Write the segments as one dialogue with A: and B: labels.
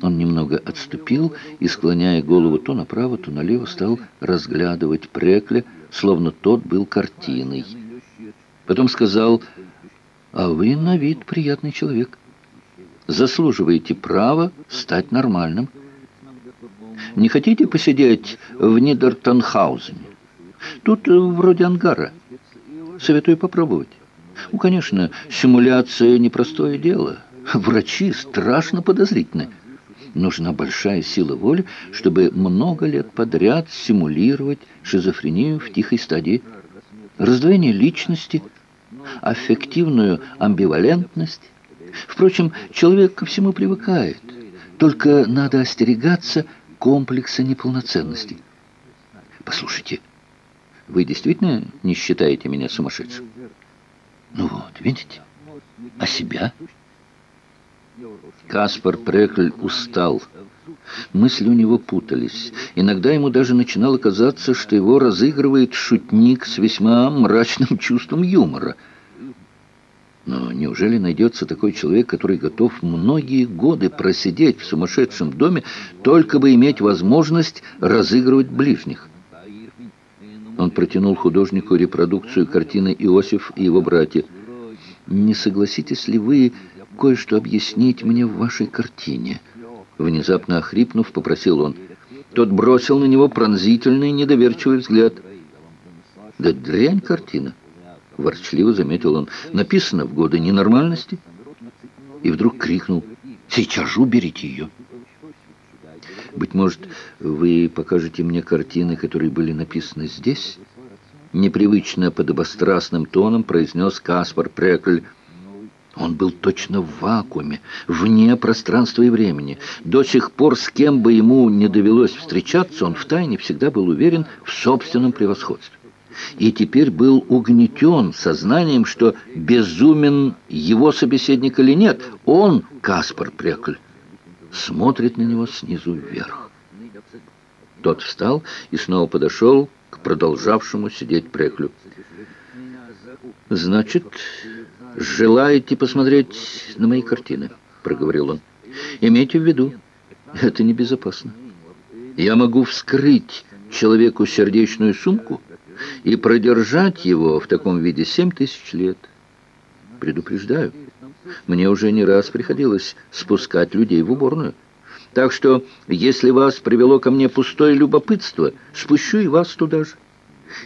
A: Он немного отступил и, склоняя голову то направо, то налево, стал разглядывать Прекля, словно тот был картиной. Потом сказал, «А вы на вид приятный человек. Заслуживаете права стать нормальным. Не хотите посидеть в Нидертонхаузене? Тут вроде ангара. Советую попробовать. Ну, конечно, симуляция — непростое дело. Врачи страшно подозрительны. Нужна большая сила воли, чтобы много лет подряд симулировать шизофрению в тихой стадии. Раздвоение личности, аффективную амбивалентность. Впрочем, человек ко всему привыкает. Только надо остерегаться комплекса неполноценности. Послушайте, вы действительно не считаете меня сумасшедшим? Ну вот, видите? А себя? Каспар Прекль устал. Мысли у него путались. Иногда ему даже начинало казаться, что его разыгрывает шутник с весьма мрачным чувством юмора. Но неужели найдется такой человек, который готов многие годы просидеть в сумасшедшем доме, только бы иметь возможность разыгрывать ближних? Он протянул художнику репродукцию картины «Иосиф и его братья». «Не согласитесь ли вы кое-что объяснить мне в вашей картине?» Внезапно охрипнув, попросил он. Тот бросил на него пронзительный, недоверчивый взгляд. «Да дрянь картина!» — ворчливо заметил он. «Написано в годы ненормальности». И вдруг крикнул. «Сейчас же уберите ее!» Быть может, вы покажете мне картины, которые были написаны здесь?» Непривычно подобострастным тоном произнес Каспар Прекль. Он был точно в вакууме, вне пространства и времени. До сих пор, с кем бы ему не довелось встречаться, он втайне всегда был уверен в собственном превосходстве. И теперь был угнетен сознанием, что безумен его собеседник или нет. Он, Каспар Прекль, смотрит на него снизу вверх. Тот встал и снова подошел к продолжавшему сидеть Преклю. «Значит, желаете посмотреть на мои картины?» — проговорил он. «Имейте в виду, это небезопасно. Я могу вскрыть человеку сердечную сумку и продержать его в таком виде семь тысяч лет. Предупреждаю». Мне уже не раз приходилось спускать людей в уборную. Так что, если вас привело ко мне пустое любопытство, спущу и вас туда же.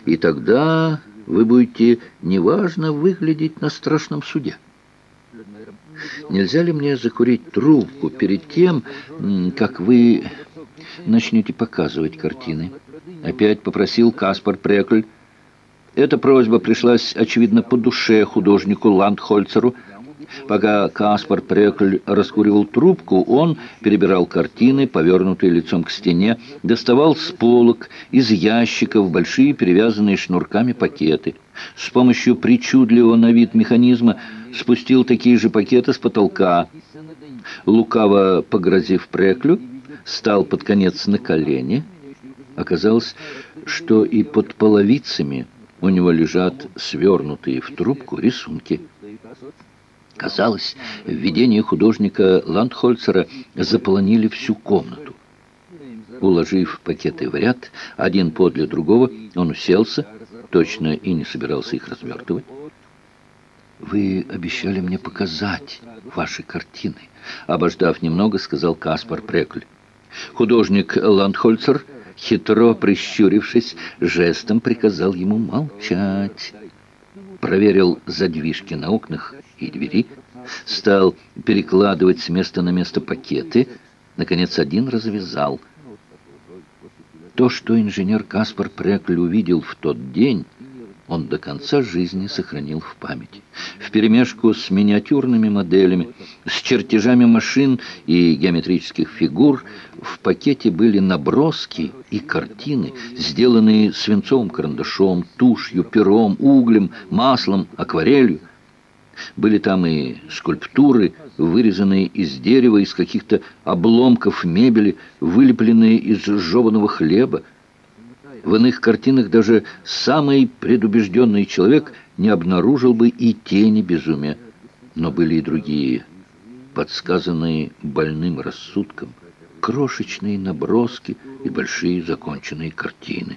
A: И тогда вы будете неважно выглядеть на страшном суде. Нельзя ли мне закурить трубку перед тем, как вы начнете показывать картины? Опять попросил Каспар Прекль. Эта просьба пришлась, очевидно, по душе художнику Ландхольцеру, Пока Каспар Прекль раскуривал трубку, он перебирал картины, повернутые лицом к стене, доставал с полок, из ящиков большие перевязанные шнурками пакеты. С помощью причудливого на вид механизма спустил такие же пакеты с потолка. Лукаво погрозив Преклю, стал под конец на колени. Оказалось, что и под половицами у него лежат свернутые в трубку рисунки. Казалось, видения художника Ландхольцера заполонили всю комнату. Уложив пакеты в ряд, один подле другого, он уселся, точно и не собирался их развертывать. «Вы обещали мне показать ваши картины», — обождав немного, сказал Каспар Прекль. Художник Ландхольцер, хитро прищурившись, жестом приказал ему молчать. Проверил задвижки на окнах и двери, стал перекладывать с места на место пакеты, наконец один развязал. То, что инженер Каспар Прекль увидел в тот день, он до конца жизни сохранил в памяти. Вперемешку с миниатюрными моделями, с чертежами машин и геометрических фигур в пакете были наброски и картины, сделанные свинцовым карандашом, тушью, пером, углем, маслом, акварелью. Были там и скульптуры, вырезанные из дерева, из каких-то обломков мебели, вылепленные из жеванного хлеба. В иных картинах даже самый предубежденный человек не обнаружил бы и тени безумия. Но были и другие, подсказанные больным рассудком, крошечные наброски и большие законченные картины.